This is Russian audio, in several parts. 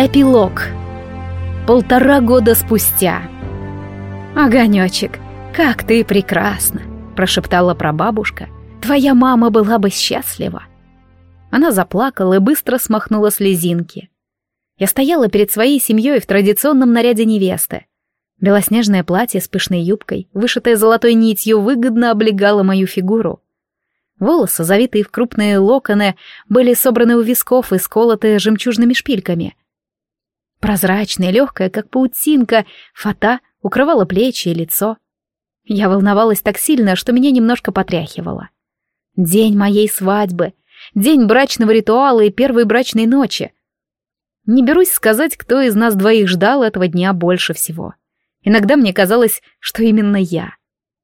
Эпилог. Полтора года спустя. «Огонечек, как ты прекрасна!» — прошептала прабабушка. «Твоя мама была бы счастлива!» Она заплакала и быстро смахнула слезинки. Я стояла перед своей семьей в традиционном наряде невесты. Белоснежное платье с пышной юбкой, вышитое золотой нитью, выгодно облегало мою фигуру. Волосы, завитые в крупные локоны, были собраны у висков и сколоты жемчужными шпильками. Прозрачная, легкая, как паутинка, фата укрывала плечи и лицо. Я волновалась так сильно, что меня немножко потряхивало. День моей свадьбы, день брачного ритуала и первой брачной ночи. Не берусь сказать, кто из нас двоих ждал этого дня больше всего. Иногда мне казалось, что именно я.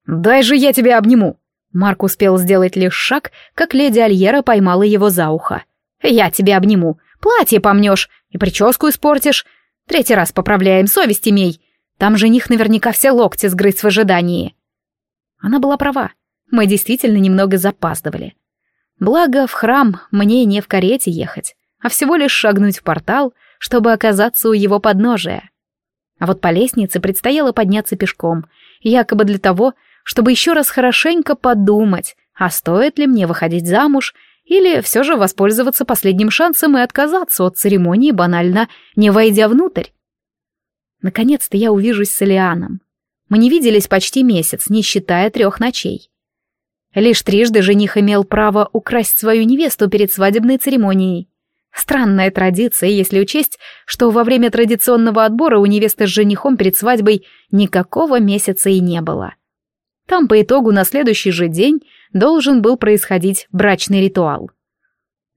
«Дай же я тебя обниму!» Марк успел сделать лишь шаг, как леди Альера поймала его за ухо. «Я тебя обниму, платье помнешь и прическу испортишь. Третий раз поправляем, совесть имей. Там жених наверняка все локти сгрыз в ожидании». Она была права. Мы действительно немного запаздывали. Благо, в храм мне не в карете ехать, а всего лишь шагнуть в портал, чтобы оказаться у его подножия. А вот по лестнице предстояло подняться пешком, якобы для того, чтобы еще раз хорошенько подумать, а стоит ли мне выходить замуж, или все же воспользоваться последним шансом и отказаться от церемонии, банально не войдя внутрь. Наконец-то я увижусь с Элианом. Мы не виделись почти месяц, не считая трех ночей. Лишь трижды жених имел право украсть свою невесту перед свадебной церемонией. Странная традиция, если учесть, что во время традиционного отбора у невесты с женихом перед свадьбой никакого месяца и не было. Там по итогу на следующий же день должен был происходить брачный ритуал.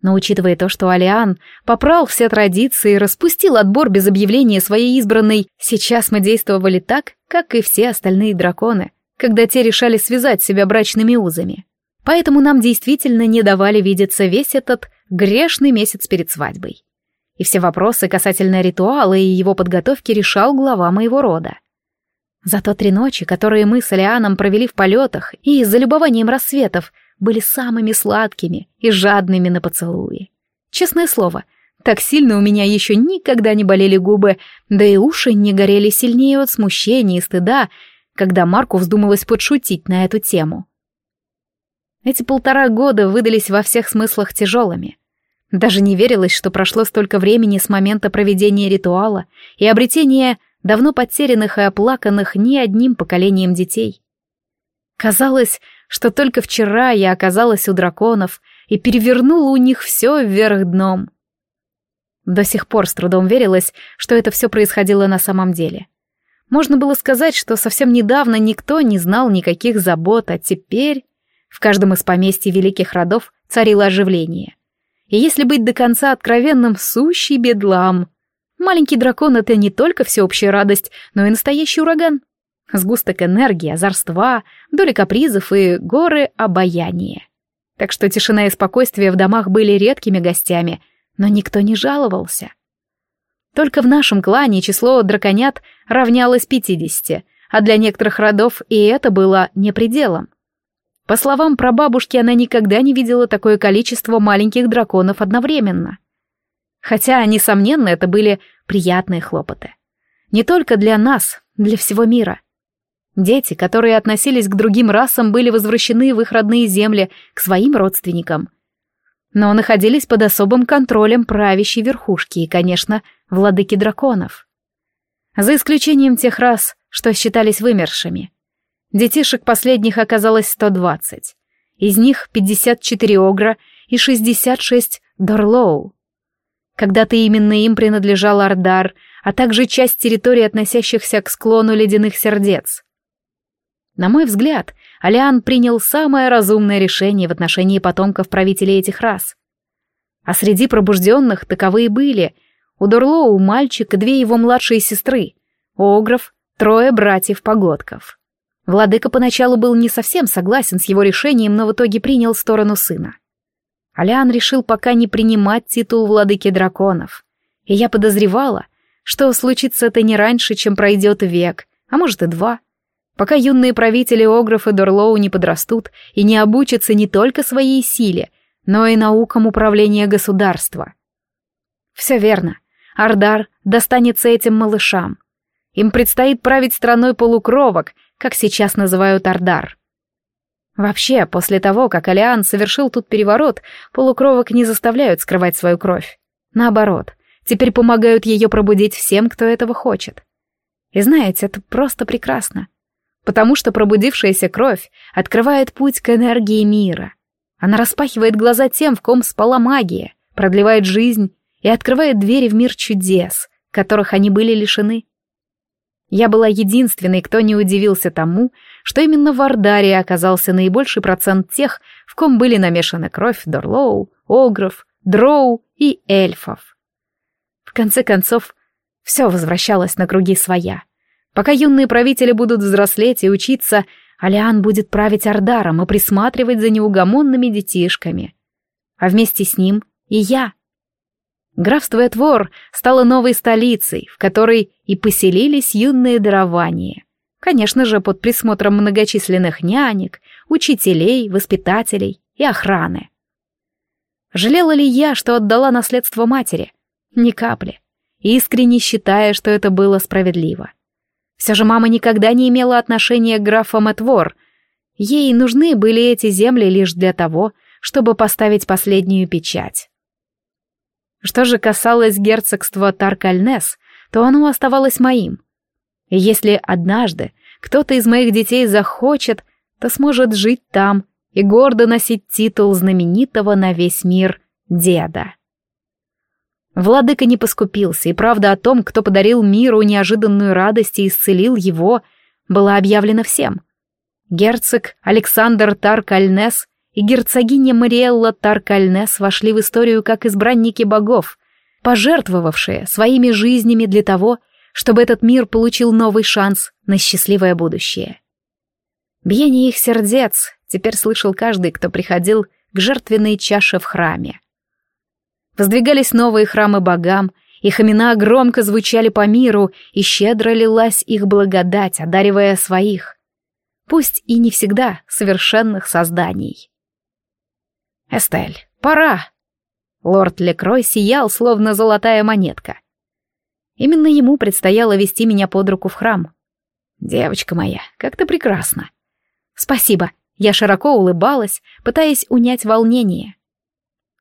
Но учитывая то, что Алиан попрал все традиции и распустил отбор без объявления своей избранной, сейчас мы действовали так, как и все остальные драконы, когда те решали связать себя брачными узами. Поэтому нам действительно не давали видеться весь этот грешный месяц перед свадьбой. И все вопросы касательно ритуала и его подготовки решал глава моего рода. Зато три ночи, которые мы с Алианом провели в полетах и за любованием рассветов, были самыми сладкими и жадными на поцелуи. Честное слово, так сильно у меня еще никогда не болели губы, да и уши не горели сильнее от смущения и стыда, когда Марку вздумалось подшутить на эту тему. Эти полтора года выдались во всех смыслах тяжелыми. Даже не верилось, что прошло столько времени с момента проведения ритуала и обретения давно потерянных и оплаканных ни одним поколением детей. Казалось, что только вчера я оказалась у драконов и перевернула у них все вверх дном. До сих пор с трудом верилось, что это все происходило на самом деле. Можно было сказать, что совсем недавно никто не знал никаких забот, а теперь в каждом из поместьй великих родов царило оживление. И если быть до конца откровенным, сущий бедлам. Маленький дракон — это не только всеобщая радость, но и настоящий ураган. Сгусток энергии, озорства, доли капризов и горы обаяния. Так что тишина и спокойствие в домах были редкими гостями, но никто не жаловался. Только в нашем клане число драконят равнялось 50, а для некоторых родов и это было не пределом. По словам прабабушки, она никогда не видела такое количество маленьких драконов одновременно. Хотя, несомненно, это были приятные хлопоты. Не только для нас, для всего мира. Дети, которые относились к другим расам, были возвращены в их родные земли, к своим родственникам. Но находились под особым контролем правящей верхушки и, конечно, владыки драконов. За исключением тех рас, что считались вымершими — Детишек последних оказалось 120. Из них 54 Огра и 66 Дорлоу. Когда-то именно им принадлежал Ардар, а также часть территории, относящихся к склону ледяных сердец. На мой взгляд, Алиан принял самое разумное решение в отношении потомков правителей этих рас. А среди пробужденных таковые были у Дорлоу мальчик и две его младшие сестры, Огров трое братьев-погодков. Владыка поначалу был не совсем согласен с его решением, но в итоге принял сторону сына. Алиан решил пока не принимать титул владыки драконов. И я подозревала, что случится это не раньше, чем пройдет век, а может и два. Пока юные правители Огров и Дорлоу не подрастут и не обучатся не только своей силе, но и наукам управления государства. Все верно. Ардар достанется этим малышам. Им предстоит править страной полукровок, как сейчас называют Ардар. Вообще, после того, как Алиан совершил тут переворот, полукровок не заставляют скрывать свою кровь. Наоборот, теперь помогают ее пробудить всем, кто этого хочет. И знаете, это просто прекрасно. Потому что пробудившаяся кровь открывает путь к энергии мира. Она распахивает глаза тем, в ком спала магия, продлевает жизнь и открывает двери в мир чудес, которых они были лишены. Я была единственной, кто не удивился тому, что именно в Ардарии оказался наибольший процент тех, в ком были намешаны кровь Дорлоу, Огров, Дроу и эльфов. В конце концов, все возвращалось на круги своя. Пока юные правители будут взрослеть и учиться, Алиан будет править Ардаром и присматривать за неугомонными детишками. А вместе с ним и я. Графство Этвор стало новой столицей, в которой и поселились юные дарования. Конечно же, под присмотром многочисленных нянек, учителей, воспитателей и охраны. Жалела ли я, что отдала наследство матери? Ни капли. Искренне считая, что это было справедливо. Все же мама никогда не имела отношения к графам Этвор. Ей нужны были эти земли лишь для того, чтобы поставить последнюю печать. Что же касалось герцогства Таркальнес, то оно оставалось моим. И если однажды кто-то из моих детей захочет, то сможет жить там и гордо носить титул знаменитого на весь мир деда. Владыка не поскупился, и правда о том, кто подарил миру неожиданную радость и исцелил его, была объявлена всем. Герцог Александр Таркальнес и герцогиня Мариэлла Таркальнес вошли в историю как избранники богов, пожертвовавшие своими жизнями для того, чтобы этот мир получил новый шанс на счастливое будущее. Биение их сердец теперь слышал каждый, кто приходил к жертвенной чаше в храме. Воздвигались новые храмы богам, их имена громко звучали по миру, и щедро лилась их благодать, одаривая своих, пусть и не всегда совершенных созданий. «Эстель, пора!» Лорд Лекрой сиял, словно золотая монетка. Именно ему предстояло вести меня под руку в храм. «Девочка моя, как ты прекрасна!» «Спасибо!» Я широко улыбалась, пытаясь унять волнение.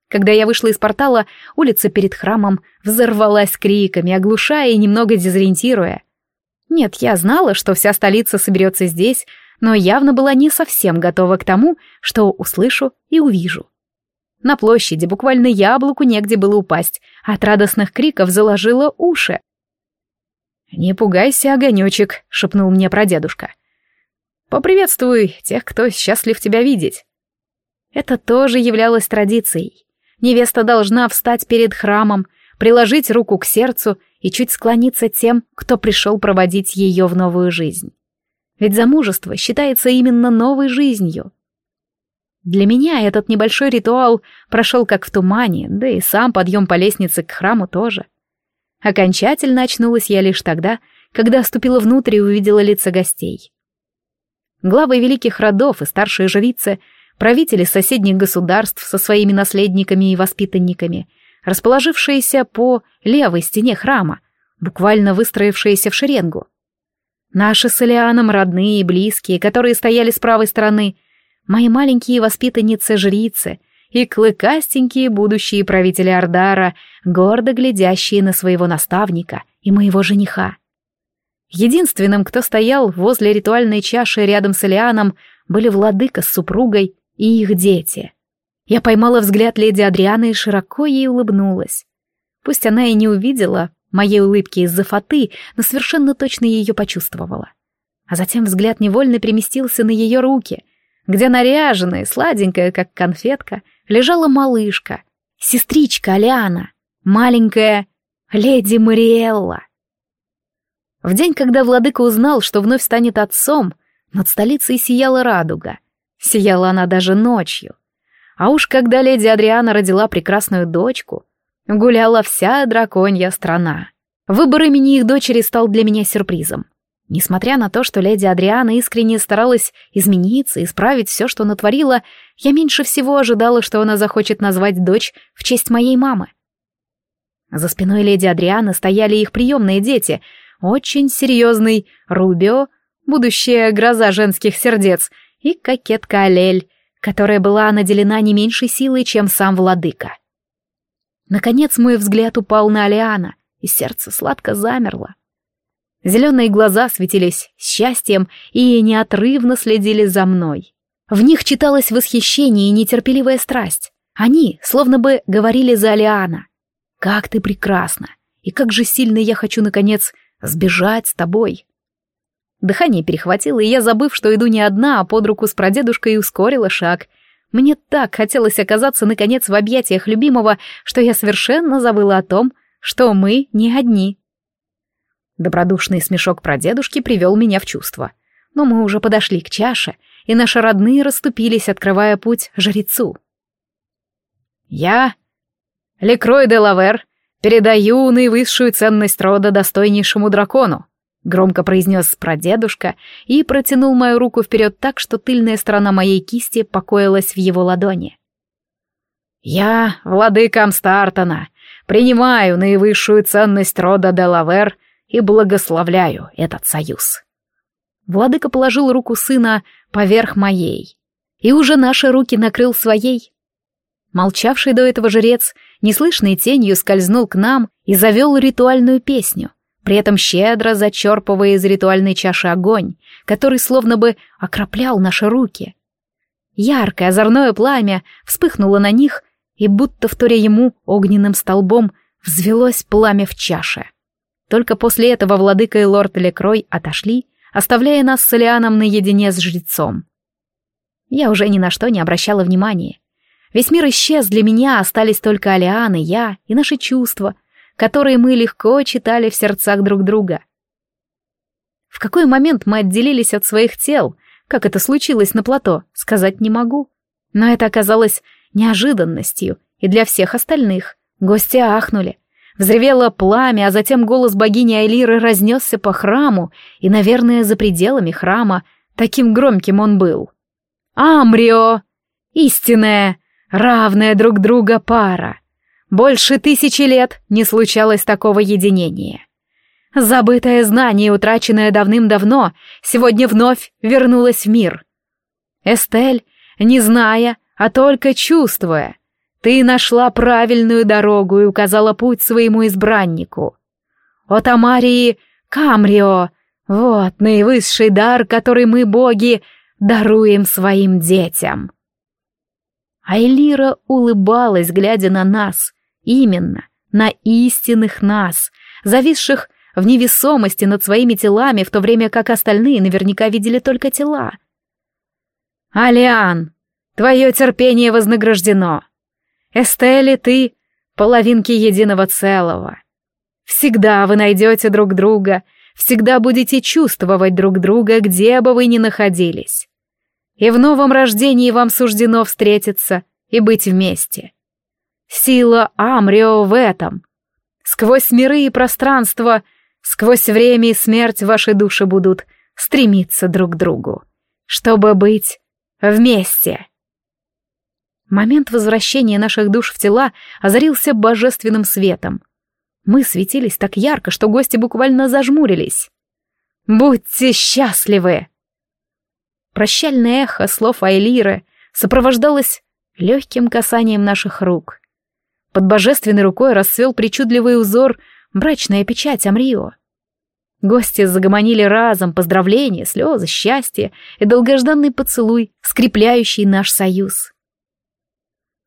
Когда я вышла из портала, улица перед храмом взорвалась криками, оглушая и немного дезориентируя. Нет, я знала, что вся столица соберется здесь, но явно была не совсем готова к тому, что услышу и увижу. На площади буквально яблоку негде было упасть, от радостных криков заложило уши. «Не пугайся, огонечек», — шепнул мне прадедушка. «Поприветствуй тех, кто счастлив тебя видеть». Это тоже являлось традицией. Невеста должна встать перед храмом, приложить руку к сердцу и чуть склониться тем, кто пришел проводить ее в новую жизнь. Ведь замужество считается именно новой жизнью. Для меня этот небольшой ритуал прошел как в тумане, да и сам подъем по лестнице к храму тоже. Окончательно очнулась я лишь тогда, когда ступила внутрь и увидела лица гостей. Главы великих родов и старшие жрицы, правители соседних государств со своими наследниками и воспитанниками, расположившиеся по левой стене храма, буквально выстроившиеся в шеренгу. Наши с Элианом родные и близкие, которые стояли с правой стороны — мои маленькие воспитанницы-жрицы и клыкастенькие будущие правители Ардара, гордо глядящие на своего наставника и моего жениха. Единственным, кто стоял возле ритуальной чаши рядом с Элианом, были владыка с супругой и их дети. Я поймала взгляд леди Адрианы и широко ей улыбнулась. Пусть она и не увидела моей улыбки из-за фаты, но совершенно точно ее почувствовала. А затем взгляд невольно переместился на ее руки — где наряженная, сладенькая, как конфетка, лежала малышка, сестричка Алиана, маленькая леди Мариэлла. В день, когда владыка узнал, что вновь станет отцом, над столицей сияла радуга. Сияла она даже ночью. А уж когда леди Адриана родила прекрасную дочку, гуляла вся драконья страна. Выбор имени их дочери стал для меня сюрпризом. Несмотря на то, что леди Адриана искренне старалась измениться, исправить все, что натворила, я меньше всего ожидала, что она захочет назвать дочь в честь моей мамы. За спиной леди Адрианы стояли их приемные дети, очень серьезный Рубио, будущая гроза женских сердец, и кокетка Алель, которая была наделена не меньшей силой, чем сам владыка. Наконец мой взгляд упал на Алиана, и сердце сладко замерло. Зеленые глаза светились счастьем и неотрывно следили за мной. В них читалось восхищение и нетерпеливая страсть. Они словно бы говорили за Алиана. «Как ты прекрасна! И как же сильно я хочу, наконец, сбежать с тобой!» Дыхание перехватило, и я, забыв, что иду не одна, а под руку с прадедушкой, ускорила шаг. Мне так хотелось оказаться, наконец, в объятиях любимого, что я совершенно забыла о том, что мы не одни. Добродушный смешок прадедушки привел меня в чувство. Но мы уже подошли к чаше, и наши родные расступились, открывая путь жрецу. «Я, Лекрой де Лавер, передаю наивысшую ценность рода достойнейшему дракону», громко произнес прадедушка и протянул мою руку вперед так, что тыльная сторона моей кисти покоилась в его ладони. «Я, владыка Амстартона, принимаю наивысшую ценность рода Делавер и благословляю этот союз». Владыка положил руку сына поверх моей, и уже наши руки накрыл своей. Молчавший до этого жрец, неслышной тенью скользнул к нам и завел ритуальную песню, при этом щедро зачерпывая из ритуальной чаши огонь, который словно бы окроплял наши руки. Яркое озорное пламя вспыхнуло на них, и будто вторя ему огненным столбом взвелось пламя в чаше. Только после этого владыка и лорд Лекрой отошли, оставляя нас с Элианом наедине с жрецом. Я уже ни на что не обращала внимания. Весь мир исчез для меня, остались только Алиан и я, и наши чувства, которые мы легко читали в сердцах друг друга. В какой момент мы отделились от своих тел, как это случилось на плато, сказать не могу. Но это оказалось неожиданностью и для всех остальных. Гости ахнули. Взревело пламя, а затем голос богини Айлиры разнесся по храму, и, наверное, за пределами храма, таким громким он был. «Амрио! Истинная, равная друг друга пара! Больше тысячи лет не случалось такого единения!» Забытое знание, утраченное давным-давно, сегодня вновь вернулось в мир. Эстель, не зная, а только чувствуя, ты нашла правильную дорогу и указала путь своему избраннику. О Тамарии Камрио, вот наивысший дар, который мы, боги, даруем своим детям. Айлира улыбалась, глядя на нас, именно на истинных нас, зависших в невесомости над своими телами, в то время как остальные наверняка видели только тела. «Алиан, твое терпение вознаграждено. Эстели, ты — половинки единого целого. Всегда вы найдете друг друга, всегда будете чувствовать друг друга, где бы вы ни находились. И в новом рождении вам суждено встретиться и быть вместе. Сила Амрио в этом. Сквозь миры и пространство, сквозь время и смерть ваши души будут стремиться друг к другу, чтобы быть вместе. Момент возвращения наших душ в тела озарился божественным светом. Мы светились так ярко, что гости буквально зажмурились. «Будьте счастливы!» Прощальное эхо слов Айлиры сопровождалось легким касанием наших рук. Под божественной рукой расцвел причудливый узор брачная печать Амрио. Гости загомонили разом поздравления, слезы, счастье и долгожданный поцелуй, скрепляющий наш союз.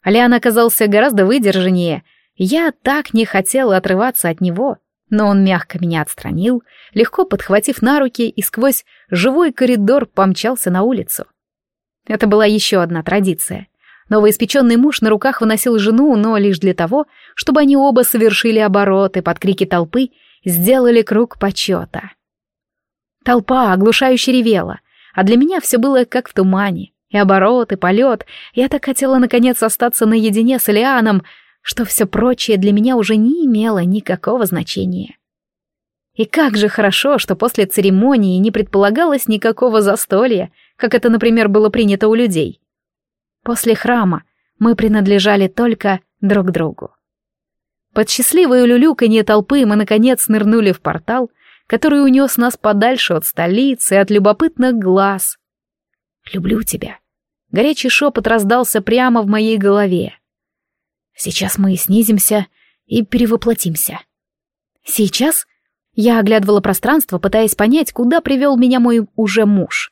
Алиан оказался гораздо выдержаннее. Я так не хотела отрываться от него, но он мягко меня отстранил, легко подхватив на руки и сквозь живой коридор помчался на улицу. Это была еще одна традиция. Новоиспеченный муж на руках выносил жену, но лишь для того, чтобы они оба совершили обороты под крики толпы, сделали круг почета. Толпа оглушающе ревела, а для меня все было как в тумане. И оборот, и полет. Я так хотела, наконец, остаться наедине с Элианом, что все прочее для меня уже не имело никакого значения. И как же хорошо, что после церемонии не предполагалось никакого застолья, как это, например, было принято у людей. После храма мы принадлежали только друг другу. Под счастливое люлюканье толпы мы, наконец, нырнули в портал, который унес нас подальше от столицы, от любопытных глаз. «Люблю тебя». Горячий шепот раздался прямо в моей голове. «Сейчас мы снизимся и перевоплотимся». «Сейчас?» Я оглядывала пространство, пытаясь понять, куда привел меня мой уже муж.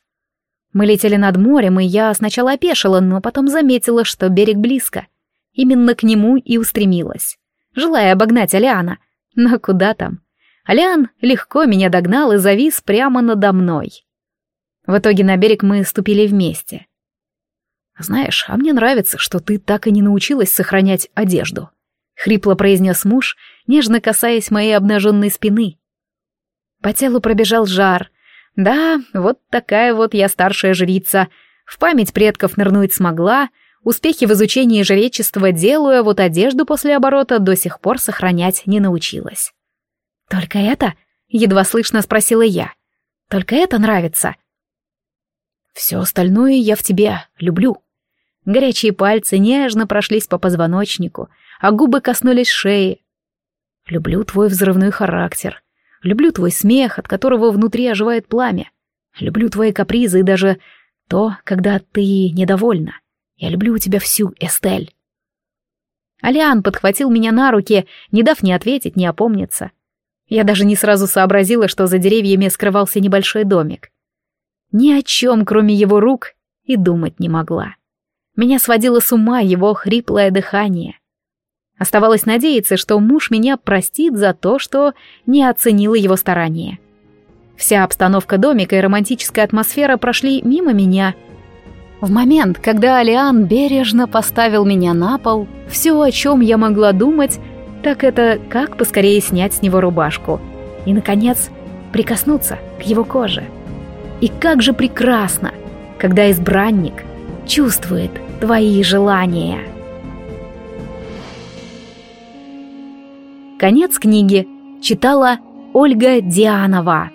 Мы летели над морем, и я сначала опешила, но потом заметила, что берег близко. Именно к нему и устремилась, желая обогнать Алиана. Но куда там? Алиан легко меня догнал и завис прямо надо мной. В итоге на берег мы ступили вместе. «Знаешь, а мне нравится, что ты так и не научилась сохранять одежду», — хрипло произнес муж, нежно касаясь моей обнаженной спины. По телу пробежал жар. Да, вот такая вот я старшая жрица. В память предков нырнуть смогла, успехи в изучении жречества делаю, а вот одежду после оборота до сих пор сохранять не научилась. «Только это?» — едва слышно спросила я. «Только это нравится?» «Все остальное я в тебе люблю». Горячие пальцы нежно прошлись по позвоночнику, а губы коснулись шеи. «Люблю твой взрывной характер», Люблю твой смех, от которого внутри оживает пламя. Люблю твои капризы и даже то, когда ты недовольна. Я люблю тебя всю, Эстель. Алиан подхватил меня на руки, не дав ни ответить, ни опомниться. Я даже не сразу сообразила, что за деревьями скрывался небольшой домик. Ни о чем, кроме его рук, и думать не могла. Меня сводило с ума его хриплое дыхание. Оставалось надеяться, что муж меня простит за то, что не оценила его старания. Вся обстановка домика и романтическая атмосфера прошли мимо меня. В момент, когда Алиан бережно поставил меня на пол, все, о чем я могла думать, так это как поскорее снять с него рубашку и, наконец, прикоснуться к его коже. И как же прекрасно, когда избранник чувствует твои желания. Конец книги. Читала Ольга Дианова.